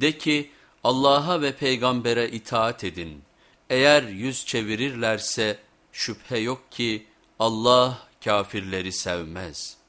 De ki Allah'a ve peygambere itaat edin. Eğer yüz çevirirlerse şüphe yok ki Allah kafirleri sevmez.''